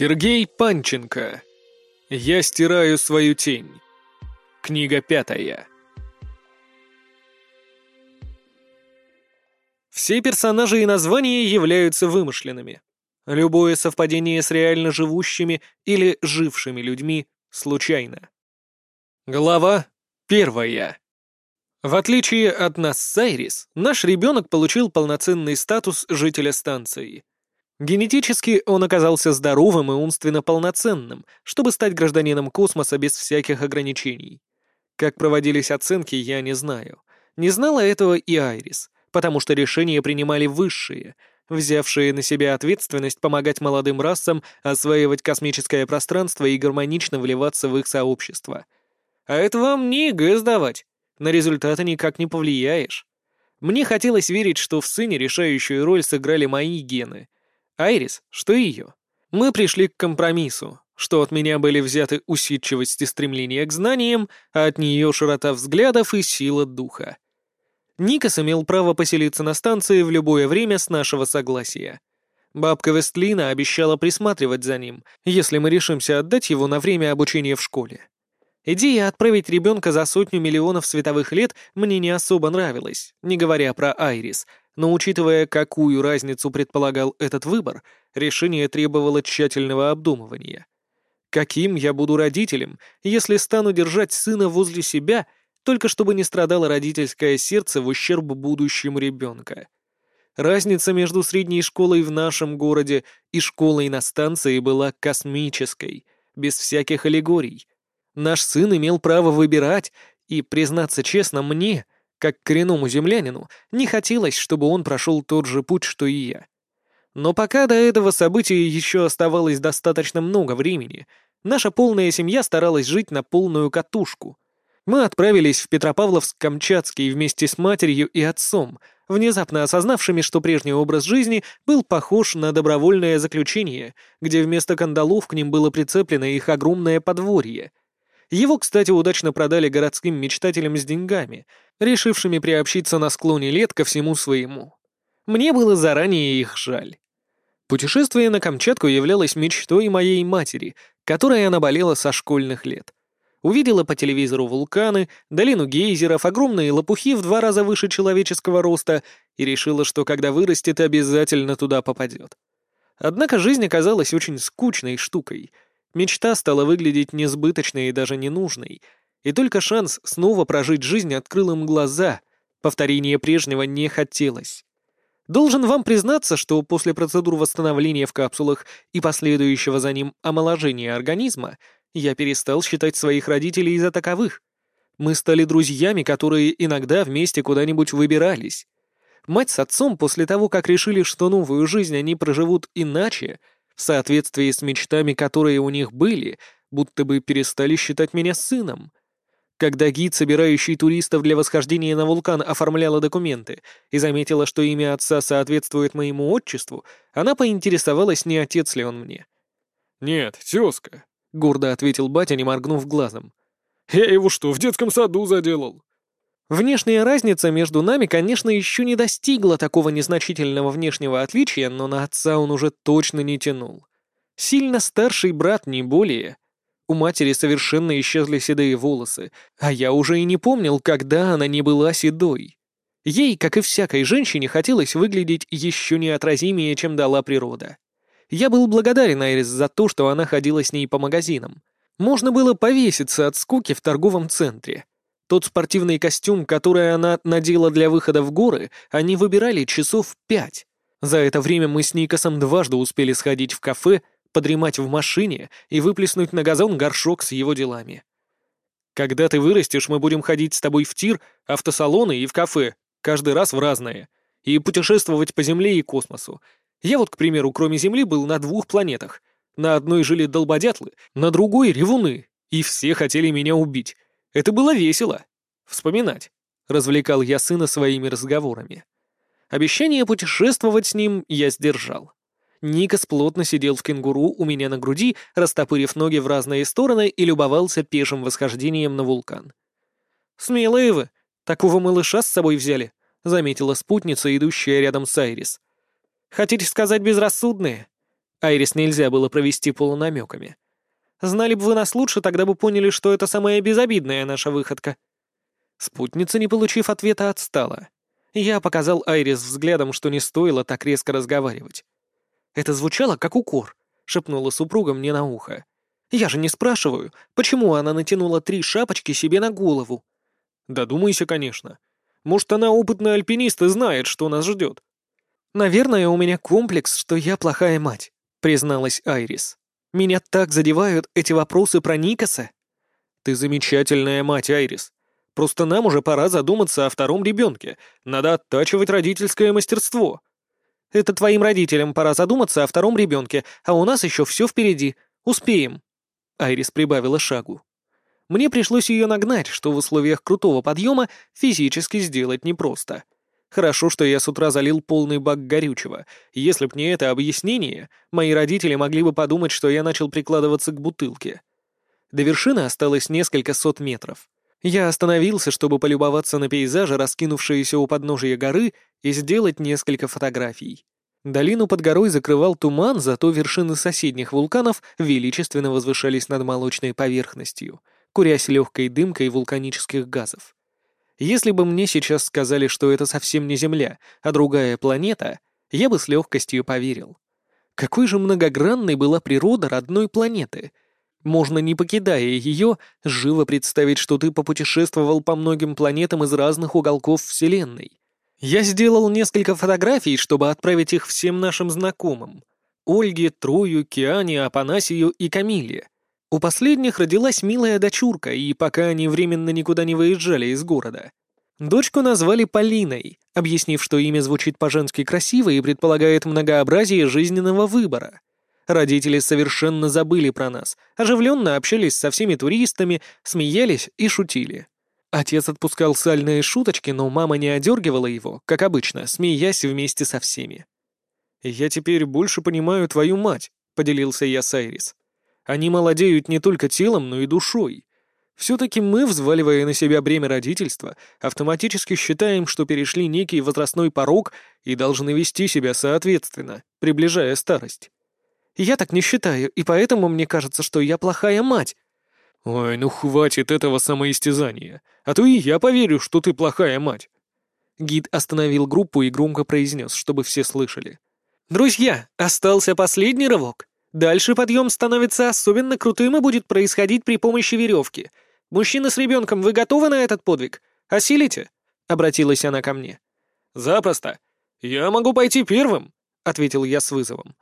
Сергей Панченко. Я стираю свою тень. Книга пятая. Все персонажи и названия являются вымышленными. Любое совпадение с реально живущими или жившими людьми случайно. Глава первая. В отличие от нас с Айрис, наш ребенок получил полноценный статус жителя станции. Генетически он оказался здоровым и умственно полноценным, чтобы стать гражданином космоса без всяких ограничений. Как проводились оценки, я не знаю. Не знала этого и Айрис, потому что решения принимали высшие, взявшие на себя ответственность помогать молодым расам осваивать космическое пространство и гармонично вливаться в их сообщество. А это вам не ЕГЭ сдавать. На результаты никак не повлияешь. Мне хотелось верить, что в сыне решающую роль сыграли мои гены — Айрис, что ее. Мы пришли к компромиссу, что от меня были взяты усидчивость и стремление к знаниям, а от нее широта взглядов и сила духа. Никас имел право поселиться на станции в любое время с нашего согласия. Бабка Вестлина обещала присматривать за ним, если мы решимся отдать его на время обучения в школе. Идея отправить ребенка за сотню миллионов световых лет мне не особо нравилась, не говоря про Айрис, но учитывая, какую разницу предполагал этот выбор, решение требовало тщательного обдумывания. Каким я буду родителем, если стану держать сына возле себя, только чтобы не страдало родительское сердце в ущерб будущему ребенка? Разница между средней школой в нашем городе и школой на станции была космической, без всяких аллегорий. Наш сын имел право выбирать, и, признаться честно, мне — как коренному землянину, не хотелось, чтобы он прошел тот же путь, что и я. Но пока до этого события еще оставалось достаточно много времени, наша полная семья старалась жить на полную катушку. Мы отправились в Петропавловск-Камчатский вместе с матерью и отцом, внезапно осознавшими, что прежний образ жизни был похож на добровольное заключение, где вместо кандалов к ним было прицеплено их огромное подворье — его, кстати, удачно продали городским мечтателям с деньгами, решившими приобщиться на склоне лет ко всему своему. Мне было заранее их жаль. Путешествие на Камчатку являлось мечтой моей матери, которой она болела со школьных лет. Увидела по телевизору вулканы, долину гейзеров, огромные лопухи в два раза выше человеческого роста и решила, что когда вырастет, обязательно туда попадет. Однако жизнь оказалась очень скучной штукой — Мечта стала выглядеть несбыточной и даже ненужной, и только шанс снова прожить жизнь открыл им глаза, повторения прежнего не хотелось. Должен вам признаться, что после процедур восстановления в капсулах и последующего за ним омоложения организма я перестал считать своих родителей за таковых. Мы стали друзьями, которые иногда вместе куда-нибудь выбирались. Мать с отцом после того, как решили, что новую жизнь они проживут иначе, в соответствии с мечтами, которые у них были, будто бы перестали считать меня сыном. Когда гид, собирающий туристов для восхождения на вулкан, оформляла документы и заметила, что имя отца соответствует моему отчеству, она поинтересовалась, не отец ли он мне. «Нет, тезка», — гордо ответил батя, не моргнув глазом. «Я его что, в детском саду заделал?» Внешняя разница между нами, конечно, еще не достигла такого незначительного внешнего отличия, но на отца он уже точно не тянул. Сильно старший брат, не более. У матери совершенно исчезли седые волосы, а я уже и не помнил, когда она не была седой. Ей, как и всякой женщине, хотелось выглядеть еще неотразимее, чем дала природа. Я был благодарен Айрис за то, что она ходила с ней по магазинам. Можно было повеситься от скуки в торговом центре. Тот спортивный костюм, который она надела для выхода в горы, они выбирали часов пять. За это время мы с Никосом дважды успели сходить в кафе, подремать в машине и выплеснуть на газон горшок с его делами. Когда ты вырастешь, мы будем ходить с тобой в тир, автосалоны и в кафе, каждый раз в разное, и путешествовать по Земле и космосу. Я вот, к примеру, кроме Земли был на двух планетах. На одной жили долбодятлы, на другой — ревуны, и все хотели меня убить. Это было весело. Вспоминать. Развлекал я сына своими разговорами. Обещание путешествовать с ним я сдержал. Никас плотно сидел в кенгуру у меня на груди, растопырив ноги в разные стороны и любовался пешим восхождением на вулкан. «Смелые вы! Такого малыша с собой взяли!» — заметила спутница, идущая рядом с Айрис. «Хотите сказать безрассудные? Айрис нельзя было провести полунамеками. Знали бы вы нас лучше, тогда бы поняли, что это самая безобидная наша выходка. Спутница, не получив ответа, отстала. Я показал Айрис взглядом, что не стоило так резко разговаривать. Это звучало как укор, шепнула супруга мне на ухо. Я же не спрашиваю, почему она натянула три шапочки себе на голову. Додумайся, конечно. Может, она опытный альпинист и знает, что нас ждет. Наверное, у меня комплекс, что я плохая мать, призналась Айрис. Меня так задевают эти вопросы про Никаса. Ты замечательная мать, Айрис. Просто нам уже пора задуматься о втором ребенке. Надо оттачивать родительское мастерство. Это твоим родителям пора задуматься о втором ребенке, а у нас еще все впереди. Успеем. Айрис прибавила шагу. Мне пришлось ее нагнать, что в условиях крутого подъема физически сделать непросто. Хорошо, что я с утра залил полный бак горючего. Если б не это объяснение, мои родители могли бы подумать, что я начал прикладываться к бутылке. До вершины осталось несколько сот метров. Я остановился, чтобы полюбоваться на пейзажи, раскинувшиеся у подножия горы, и сделать несколько фотографий. Долину под горой закрывал туман, зато вершины соседних вулканов величественно возвышались над молочной поверхностью, курясь легкой дымкой вулканических газов. Если бы мне сейчас сказали, что это совсем не Земля, а другая планета, я бы с легкостью поверил. Какой же многогранной была природа родной планеты. Можно, не покидая ее, живо представить, что ты попутешествовал по многим планетам из разных уголков Вселенной. Я сделал несколько фотографий, чтобы отправить их всем нашим знакомым. Ольге, Трую, Киане, Апанасию и Камиле. У последних родилась милая дочурка, и пока они временно никуда не выезжали из города. Дочку назвали Полиной, объяснив, что имя звучит по-женски красиво и предполагает многообразие жизненного выбора. Родители совершенно забыли про нас, оживленно общались со всеми туристами, смеялись и шутили. Отец отпускал сальные шуточки, но мама не одергивала его, как обычно, смеясь вместе со всеми. «Я теперь больше понимаю твою мать», — поделился я с Айрис. «Они молодеют не только телом, но и душой. Все-таки мы, взваливая на себя бремя родительства, автоматически считаем, что перешли некий возрастной порог и должны вести себя соответственно, приближая старость». «Я так не считаю, и поэтому мне кажется, что я плохая мать», «Ой, ну хватит этого самоистязания, а то и я поверю, что ты плохая мать». Гид остановил группу и громко произнес, чтобы все слышали. «Друзья, остался последний рывок. Дальше подъем становится особенно крутым и будет происходить при помощи веревки. Мужчина с ребенком, вы готовы на этот подвиг? Осилите?» — обратилась она ко мне. «Запросто. Я могу пойти первым», — ответил я с вызовом.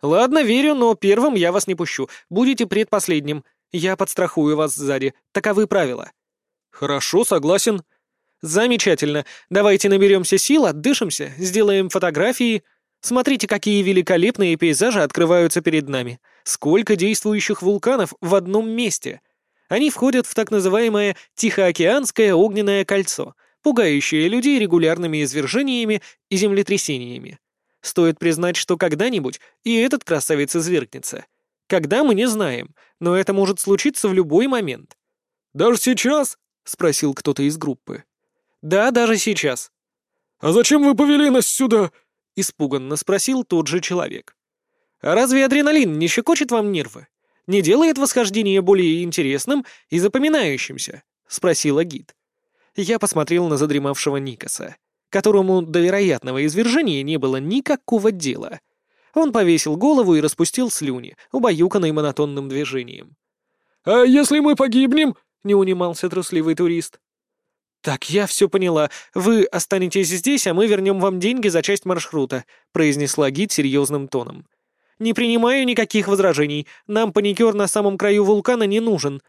«Ладно, верю, но первым я вас не пущу. Будете предпоследним. Я подстрахую вас сзади. Таковы правила». «Хорошо, согласен». «Замечательно. Давайте наберемся сил, отдышимся, сделаем фотографии. Смотрите, какие великолепные пейзажи открываются перед нами. Сколько действующих вулканов в одном месте. Они входят в так называемое Тихоокеанское огненное кольцо, пугающее людей регулярными извержениями и землетрясениями. Стоит признать, что когда-нибудь и этот красавец извергнется. Когда мы не знаем, но это может случиться в любой момент. «Даже сейчас?» — спросил кто-то из группы. «Да, даже сейчас». «А зачем вы повели нас сюда?» — испуганно спросил тот же человек. «А разве адреналин не щекочет вам нервы? Не делает восхождение более интересным и запоминающимся?» — спросила гид. Я посмотрел на задремавшего Никаса, которому до вероятного извержения не было никакого дела — он повесил голову и распустил слюни, убаюканный монотонным движением. «А если мы погибнем?» — не унимался трусливый турист. «Так я все поняла. Вы останетесь здесь, а мы вернем вам деньги за часть маршрута», — произнесла гид серьезным тоном. «Не принимаю никаких возражений. Нам паникер на самом краю вулкана не нужен».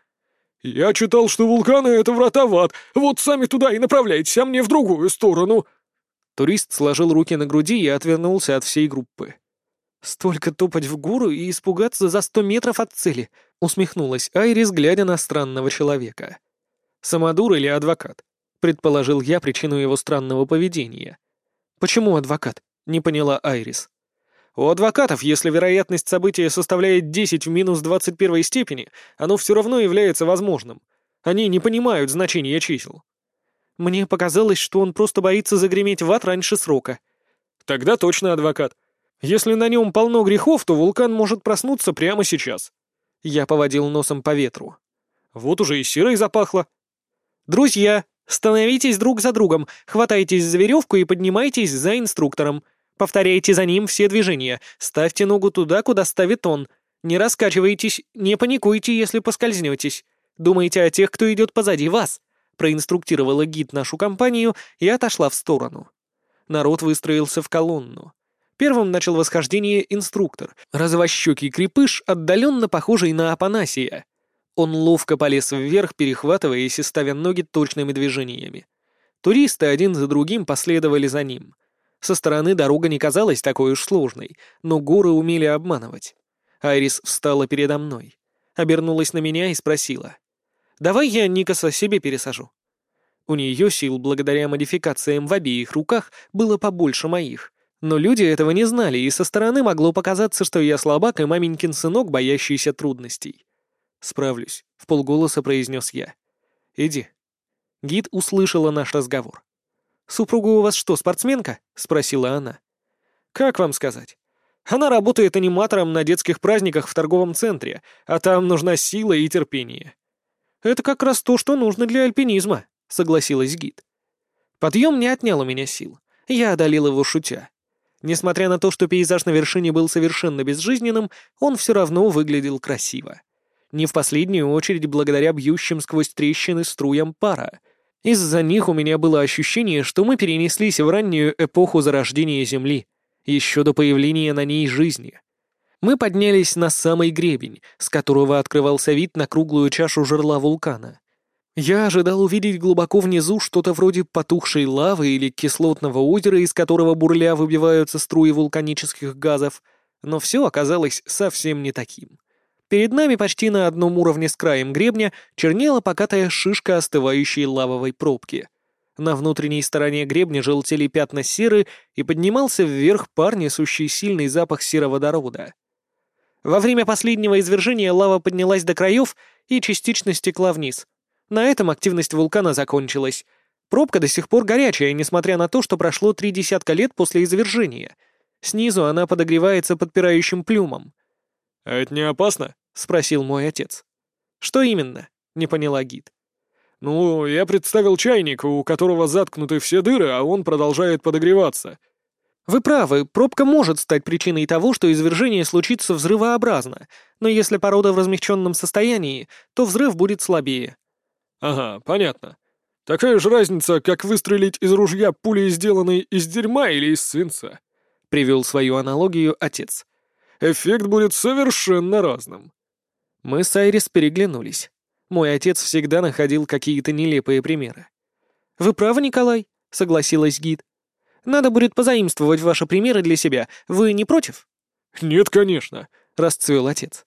«Я читал, что вулканы — это врата в ад. Вот сами туда и направляйтесь, а мне в другую сторону». Турист сложил руки на груди и отвернулся от всей группы. «Столько топать в гору и испугаться за сто метров от цели», — усмехнулась Айрис, глядя на странного человека. «Самодур или адвокат?» — предположил я причину его странного поведения. «Почему адвокат?» — не поняла Айрис. «У адвокатов, если вероятность события составляет 10 в минус 21 степени, оно все равно является возможным. Они не понимают значения чисел». Мне показалось, что он просто боится загреметь в ад раньше срока. «Тогда точно адвокат. Если на нем полно грехов, то вулкан может проснуться прямо сейчас. Я поводил носом по ветру. Вот уже и серой запахло. Друзья, становитесь друг за другом, хватайтесь за веревку и поднимайтесь за инструктором. Повторяйте за ним все движения, ставьте ногу туда, куда ставит он. Не раскачивайтесь, не паникуйте, если поскользнетесь. Думайте о тех, кто идет позади вас. Проинструктировала гид нашу компанию и отошла в сторону. Народ выстроился в колонну. Первым начал восхождение инструктор, развощекий крепыш, отдаленно похожий на Апанасия. Он ловко полез вверх, перехватываясь и ставя ноги точными движениями. Туристы один за другим последовали за ним. Со стороны дорога не казалась такой уж сложной, но горы умели обманывать. Айрис встала передо мной, обернулась на меня и спросила. «Давай я Никаса себе пересажу». У нее сил благодаря модификациям в обеих руках было побольше моих, но люди этого не знали, и со стороны могло показаться, что я слабак и маменькин сынок, боящийся трудностей. «Справлюсь», — в полголоса произнес я. «Иди». Гид услышала наш разговор. «Супруга у вас что, спортсменка?» — спросила она. «Как вам сказать? Она работает аниматором на детских праздниках в торговом центре, а там нужна сила и терпение». «Это как раз то, что нужно для альпинизма», — согласилась гид. Подъем не отнял у меня сил. Я одолел его шутя. Несмотря на то, что пейзаж на вершине был совершенно безжизненным, он все равно выглядел красиво. Не в последнюю очередь благодаря бьющим сквозь трещины струям пара. Из-за них у меня было ощущение, что мы перенеслись в раннюю эпоху зарождения Земли, еще до появления на ней жизни. Мы поднялись на самый гребень, с которого открывался вид на круглую чашу жерла вулкана. Я ожидал увидеть глубоко внизу что-то вроде потухшей лавы или кислотного озера, из которого бурля выбиваются струи вулканических газов, но все оказалось совсем не таким. Перед нами почти на одном уровне с краем гребня чернела покатая шишка остывающей лавовой пробки. На внутренней стороне гребня желтели пятна серы и поднимался вверх пар, несущий сильный запах сероводорода. Во время последнего извержения лава поднялась до краев и частично стекла вниз — на этом активность вулкана закончилась. Пробка до сих пор горячая, несмотря на то, что прошло три десятка лет после извержения. Снизу она подогревается подпирающим плюмом. «А это не опасно?» — спросил мой отец. «Что именно?» — не поняла гид. «Ну, я представил чайник, у которого заткнуты все дыры, а он продолжает подогреваться». «Вы правы, пробка может стать причиной того, что извержение случится взрывообразно, но если порода в размягченном состоянии, то взрыв будет слабее. «Ага, понятно. Такая же разница, как выстрелить из ружья пулей, сделанной из дерьма или из свинца», — привел свою аналогию отец. «Эффект будет совершенно разным». Мы с Айрис переглянулись. Мой отец всегда находил какие-то нелепые примеры. «Вы правы, Николай», — согласилась гид. «Надо будет позаимствовать ваши примеры для себя. Вы не против?» «Нет, конечно», — расцвел отец.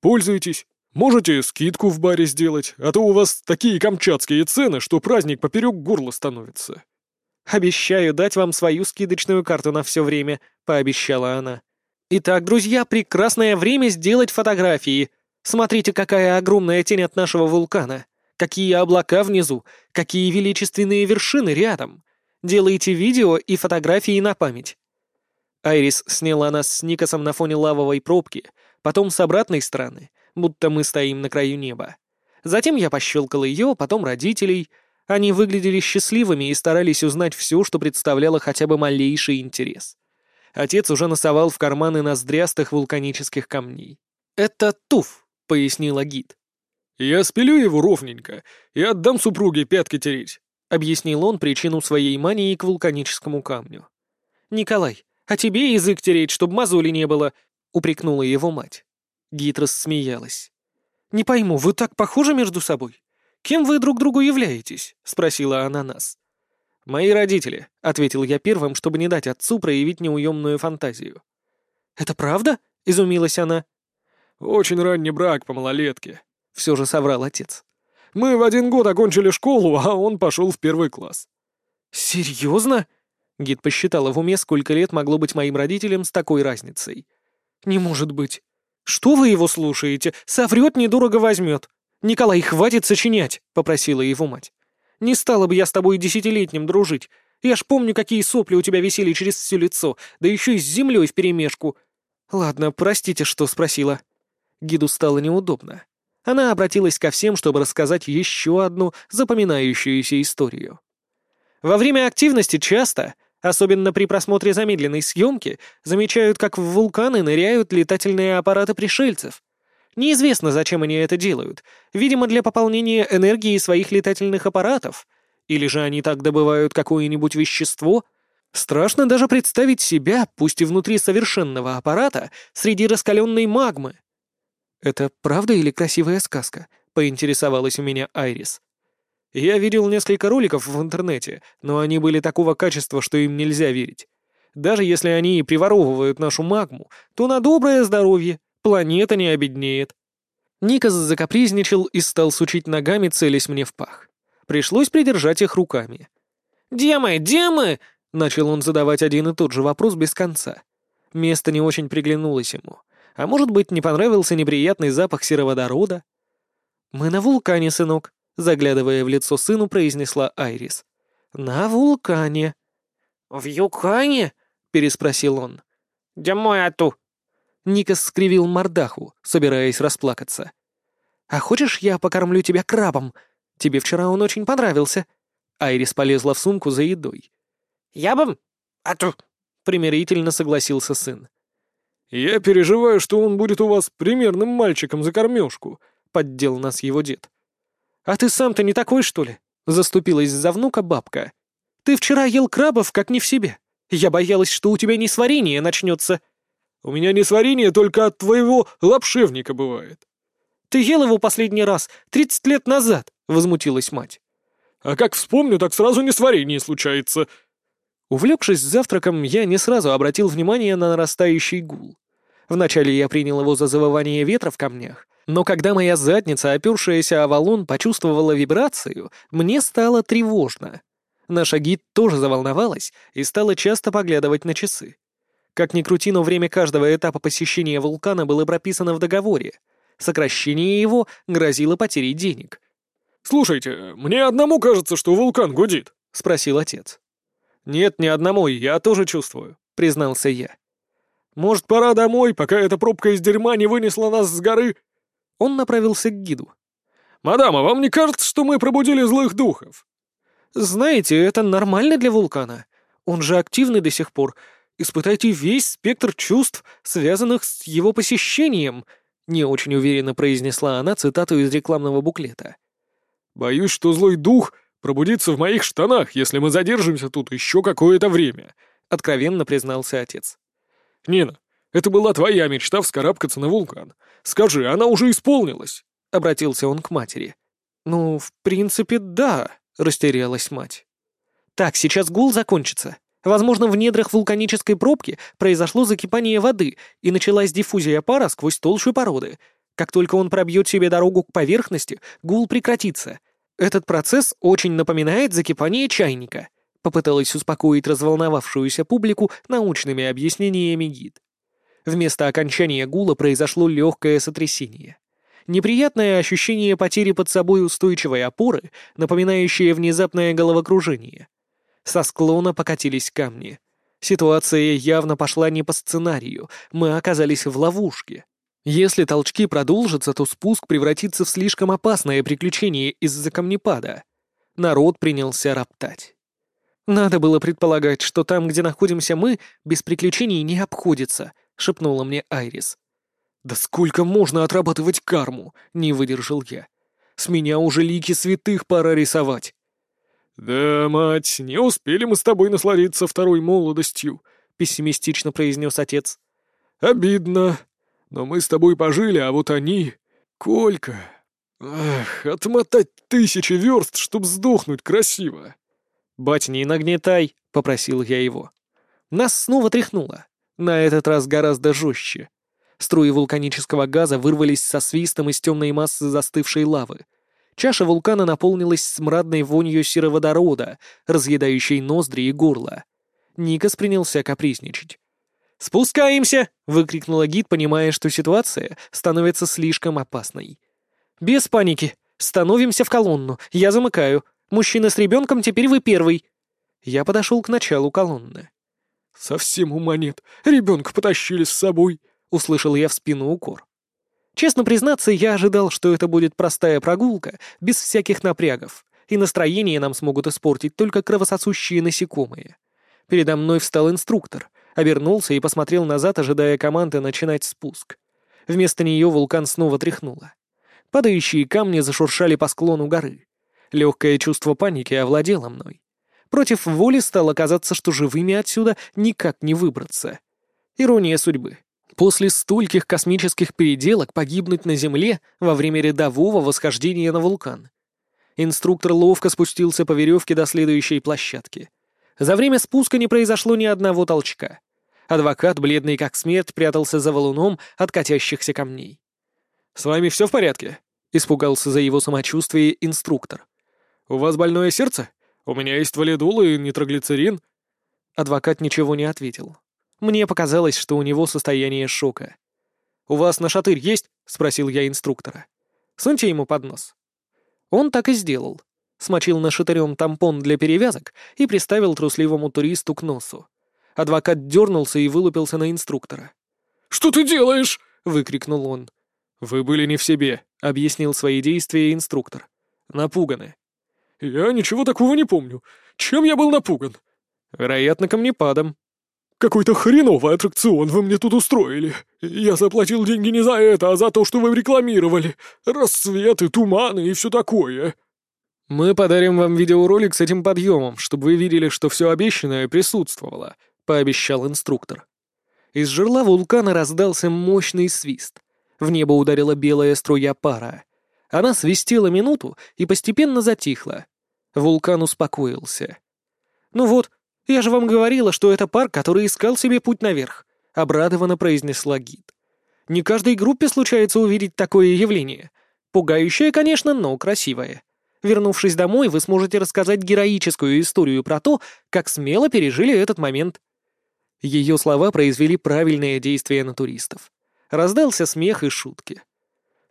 «Пользуйтесь. Можете скидку в баре сделать, а то у вас такие камчатские цены, что праздник поперек горла становится». «Обещаю дать вам свою скидочную карту на все время», — пообещала она. «Итак, друзья, прекрасное время сделать фотографии. Смотрите, какая огромная тень от нашего вулкана. Какие облака внизу, какие величественные вершины рядом. Делайте видео и фотографии на память». Айрис сняла нас с Никосом на фоне лавовой пробки, потом с обратной стороны, будто мы стоим на краю неба. Затем я пощелкал ее, потом родителей. Они выглядели счастливыми и старались узнать все, что представляло хотя бы малейший интерес. Отец уже носовал в карманы ноздрястых вулканических камней. «Это туф», — пояснила гид. «Я спилю его ровненько и отдам супруге пятки тереть», — объяснил он причину своей мании к вулканическому камню. «Николай, а тебе язык тереть, чтобы мозоли не было», — упрекнула его мать. Гид рассмеялась. «Не пойму, вы так похожи между собой? Кем вы друг другу являетесь?» — спросила она нас. «Мои родители», — ответил я первым, чтобы не дать отцу проявить неуемную фантазию. «Это правда?» — изумилась она. «Очень ранний брак по малолетке», — все же соврал отец. «Мы в один год окончили школу, а он пошел в первый класс». «Серьезно?» — гид посчитала в уме, сколько лет могло быть моим родителям с такой разницей. «Не может быть. «Что вы его слушаете? Соврет, недорого возьмет». «Николай, хватит сочинять», — попросила его мать. «Не стала бы я с тобой десятилетним дружить. Я ж помню, какие сопли у тебя висели через все лицо, да еще и с землей вперемешку. Ладно, простите, что спросила. Гиду стало неудобно. Она обратилась ко всем, чтобы рассказать еще одну запоминающуюся историю. Во время активности часто, особенно при просмотре замедленной съемки, замечают, как в вулканы ныряют летательные аппараты пришельцев. Неизвестно, зачем они это делают. Видимо, для пополнения энергии своих летательных аппаратов — или же они так добывают какое-нибудь вещество? Страшно даже представить себя, пусть и внутри совершенного аппарата, среди раскаленной магмы. «Это правда или красивая сказка?» — поинтересовалась у меня Айрис. Я видел несколько роликов в интернете, но они были такого качества, что им нельзя верить. Даже если они и приворовывают нашу магму, то на доброе здоровье планета не обеднеет. Никас закапризничал и стал сучить ногами, целясь мне в пах. Пришлось придержать их руками. «Демы! Демы!» — начал он задавать один и тот же вопрос без конца. Место не очень приглянулось ему. А может быть, не понравился неприятный запах сероводорода? «Мы на вулкане, сынок», — заглядывая в лицо сыну, произнесла Айрис. «На вулкане». «В Юкане?» — переспросил он. «Домой ату». Никас скривил мордаху, собираясь расплакаться. «А хочешь, я покормлю тебя крабом?» Тебе вчера он очень понравился». Айрис полезла в сумку за едой. «Я бы... А то...» — примирительно согласился сын. «Я переживаю, что он будет у вас примерным мальчиком за кормежку», — поддел нас его дед. «А ты сам-то не такой, что ли?» — заступилась за внука бабка. «Ты вчера ел крабов, как не в себе. Я боялась, что у тебя несварение начнется». «У меня несварение только от твоего лапшевника бывает». «Ты ел его последний раз тридцать лет назад», — возмутилась мать. «А как вспомню, так сразу несварение случается». Увлекшись завтраком, я не сразу обратил внимание на нарастающий гул. Вначале я принял его за завывание ветра в камнях, но когда моя задница, опершаяся о валун, почувствовала вибрацию, мне стало тревожно. Наша гид тоже заволновалась и стала часто поглядывать на часы. Как ни крути, но время каждого этапа посещения вулкана было прописано в договоре. Сокращение его грозило потерей денег — «Слушайте, мне одному кажется, что вулкан гудит», — спросил отец. «Нет, не одному, я тоже чувствую», — признался я. «Может, пора домой, пока эта пробка из дерьма не вынесла нас с горы?» Он направился к гиду. «Мадам, а вам не кажется, что мы пробудили злых духов?» «Знаете, это нормально для вулкана. Он же активный до сих пор. Испытайте весь спектр чувств, связанных с его посещением», — не очень уверенно произнесла она цитату из рекламного буклета. Боюсь, что злой дух пробудится в моих штанах, если мы задержимся тут еще какое-то время», — откровенно признался отец. «Нина, это была твоя мечта вскарабкаться на вулкан. Скажи, она уже исполнилась?» — обратился он к матери. «Ну, в принципе, да», — растерялась мать. «Так, сейчас гул закончится. Возможно, в недрах вулканической пробки произошло закипание воды и началась диффузия пара сквозь толщу породы. Как только он пробьет себе дорогу к поверхности, гул прекратится, «Этот процесс очень напоминает закипание чайника», — попыталась успокоить разволновавшуюся публику научными объяснениями гид. Вместо окончания гула произошло легкое сотрясение. Неприятное ощущение потери под собой устойчивой опоры, напоминающее внезапное головокружение. Со склона покатились камни. Ситуация явно пошла не по сценарию, мы оказались в ловушке. Если толчки продолжатся, то спуск превратится в слишком опасное приключение из-за камнепада. Народ принялся роптать. «Надо было предполагать, что там, где находимся мы, без приключений не обходится», — шепнула мне Айрис. «Да сколько можно отрабатывать карму?» — не выдержал я. «С меня уже лики святых пора рисовать». «Да, мать, не успели мы с тобой насладиться второй молодостью», — пессимистично произнес отец. «Обидно. Но мы с тобой пожили, а вот они... Колька... Ах, отмотать тысячи верст, чтоб сдохнуть красиво. «Бать, не нагнетай», — попросил я его. Нас снова тряхнуло. На этот раз гораздо жестче. Струи вулканического газа вырвались со свистом из темной массы застывшей лавы. Чаша вулкана наполнилась смрадной вонью сероводорода, разъедающей ноздри и горло. Никас принялся капризничать. «Спускаемся!» — выкрикнула гид, понимая, что ситуация становится слишком опасной. «Без паники. Становимся в колонну. Я замыкаю. Мужчина с ребенком, теперь вы первый». Я подошел к началу колонны. «Совсем ума нет. Ребенка потащили с собой», — услышал я в спину укор. Честно признаться, я ожидал, что это будет простая прогулка, без всяких напрягов, и настроение нам смогут испортить только кровососущие насекомые. Передо мной встал инструктор, обернулся и посмотрел назад, ожидая команды начинать спуск. Вместо нее вулкан снова тряхнуло. Падающие камни зашуршали по склону горы. Легкое чувство паники овладело мной. Против воли стало казаться, что живыми отсюда никак не выбраться. Ирония судьбы. После стольких космических переделок погибнуть на Земле во время рядового восхождения на вулкан. Инструктор ловко спустился по веревке до следующей площадки. За время спуска не произошло ни одного толчка. Адвокат, бледный как смерть, прятался за валуном от катящихся камней. «С вами все в порядке?» — испугался за его самочувствие инструктор. «У вас больное сердце? У меня есть валидол и нитроглицерин». Адвокат ничего не ответил. Мне показалось, что у него состояние шока. «У вас нашатырь есть?» — спросил я инструктора. «Суньте ему под нос». Он так и сделал. Смочил нашатырем тампон для перевязок и приставил трусливому туристу к носу. Адвокат дернулся и вылупился на инструктора. «Что ты делаешь?» — выкрикнул он. «Вы были не в себе», — объяснил свои действия инструктор. «Напуганы». «Я ничего такого не помню. Чем я был напуган?» «Вероятно, камнепадом», «Какой-то хреновый аттракцион вы мне тут устроили. Я заплатил деньги не за это, а за то, что вы рекламировали. Рассветы, туманы и все такое». «Мы подарим вам видеоролик с этим подъемом, чтобы вы видели, что все обещанное присутствовало», — пообещал инструктор. Из жерла вулкана раздался мощный свист. В небо ударила белая струя пара. Она свистела минуту и постепенно затихла. Вулкан успокоился. «Ну вот, «Я же вам говорила, что это парк, который искал себе путь наверх», — обрадованно произнесла гид. «Не каждой группе случается увидеть такое явление. Пугающее, конечно, но красивое. Вернувшись домой, вы сможете рассказать героическую историю про то, как смело пережили этот момент». Ее слова произвели правильное действие на туристов. Раздался смех и шутки.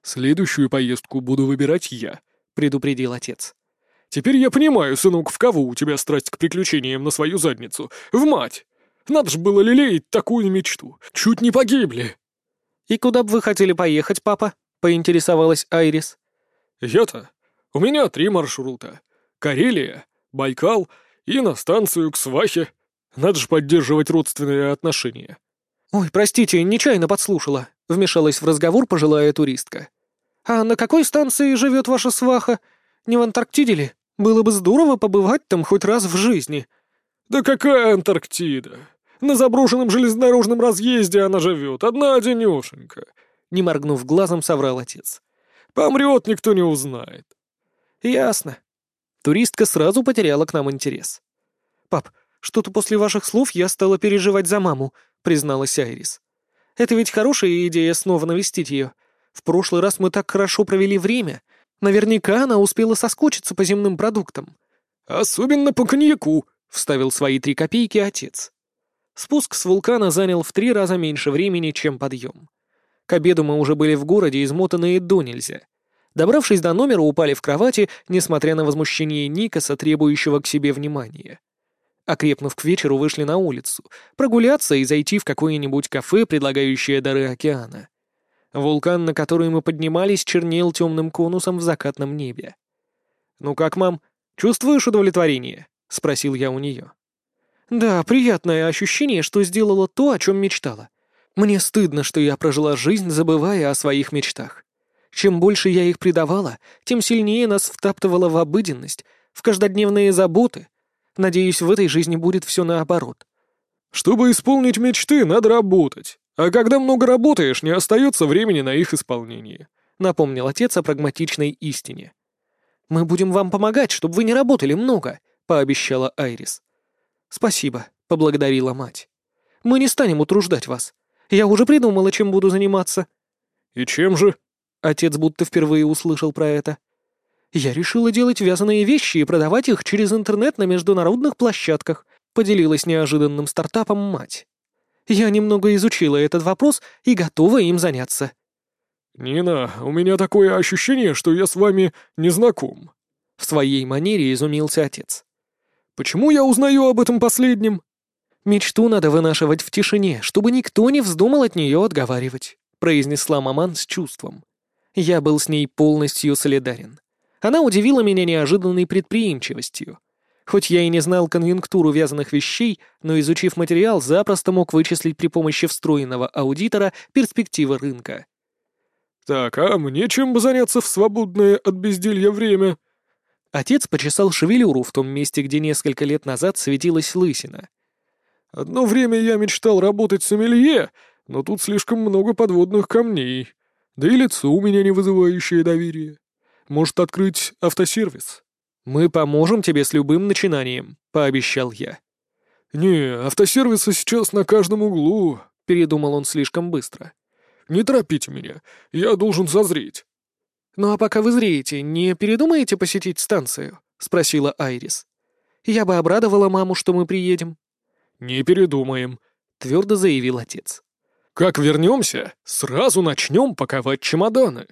«Следующую поездку буду выбирать я», — предупредил отец. Теперь я понимаю, сынок, в кого у тебя страсть к приключениям на свою задницу. В мать! Надо ж было лелеять такую мечту. Чуть не погибли. «И куда бы вы хотели поехать, папа?» — поинтересовалась Айрис. «Я-то? У меня три маршрута. Карелия, Байкал и на станцию к свахе. Надо же поддерживать родственные отношения». «Ой, простите, нечаянно подслушала», — вмешалась в разговор пожилая туристка. «А на какой станции живет ваша сваха? Не в Антарктиде ли?» Было бы здорово побывать там хоть раз в жизни». «Да какая Антарктида? На заброшенном железнодорожном разъезде она живет, одна одинешенька», — не моргнув глазом, соврал отец. «Помрет, никто не узнает». «Ясно». Туристка сразу потеряла к нам интерес. «Пап, что-то после ваших слов я стала переживать за маму», — призналась Айрис. «Это ведь хорошая идея снова навестить ее. В прошлый раз мы так хорошо провели время, Наверняка она успела соскучиться по земным продуктам. «Особенно по коньяку», — вставил свои три копейки отец. Спуск с вулкана занял в три раза меньше времени, чем подъем. К обеду мы уже были в городе, измотанные до нельзя. Добравшись до номера, упали в кровати, несмотря на возмущение Никаса, требующего к себе внимания. Окрепнув к вечеру, вышли на улицу, прогуляться и зайти в какое-нибудь кафе, предлагающее дары океана. Вулкан, на который мы поднимались, чернел темным конусом в закатном небе. «Ну как, мам, чувствуешь удовлетворение?» — спросил я у нее. «Да, приятное ощущение, что сделала то, о чем мечтала. Мне стыдно, что я прожила жизнь, забывая о своих мечтах. Чем больше я их предавала, тем сильнее нас втаптывала в обыденность, в каждодневные заботы. Надеюсь, в этой жизни будет все наоборот». «Чтобы исполнить мечты, надо работать», а когда много работаешь, не остается времени на их исполнение», — напомнил отец о прагматичной истине. «Мы будем вам помогать, чтобы вы не работали много», — пообещала Айрис. «Спасибо», — поблагодарила мать. «Мы не станем утруждать вас. Я уже придумала, чем буду заниматься». «И чем же?» Отец будто впервые услышал про это. «Я решила делать вязаные вещи и продавать их через интернет на международных площадках», поделилась неожиданным стартапом мать. Я немного изучила этот вопрос и готова им заняться». «Нина, у меня такое ощущение, что я с вами не знаком». В своей манере изумился отец. Почему я узнаю об этом последнем?» «Мечту надо вынашивать в тишине, чтобы никто не вздумал от нее отговаривать», — произнесла маман с чувством. Я был с ней полностью солидарен. Она удивила меня неожиданной предприимчивостью. Хоть я и не знал конъюнктуру вязаных вещей, но, изучив материал, запросто мог вычислить при помощи встроенного аудитора перспективы рынка. «Так, а мне чем бы заняться в свободное от безделья время?» Отец почесал шевелюру в том месте, где несколько лет назад светилась лысина. «Одно время я мечтал работать сомелье, но тут слишком много подводных камней. Да и лицо у меня не вызывающее доверие. Может, открыть автосервис?» «Мы поможем тебе с любым начинанием», — пообещал я. «Не, автосервисы сейчас на каждом углу», — передумал он слишком быстро. «Не торопите меня, я должен созреть». «Ну а пока вы зреете, не передумаете посетить станцию?» — спросила Айрис. «Я бы обрадовала маму, что мы приедем». «Не передумаем», — твердо заявил отец. «Как вернемся, сразу начнем паковать чемоданы».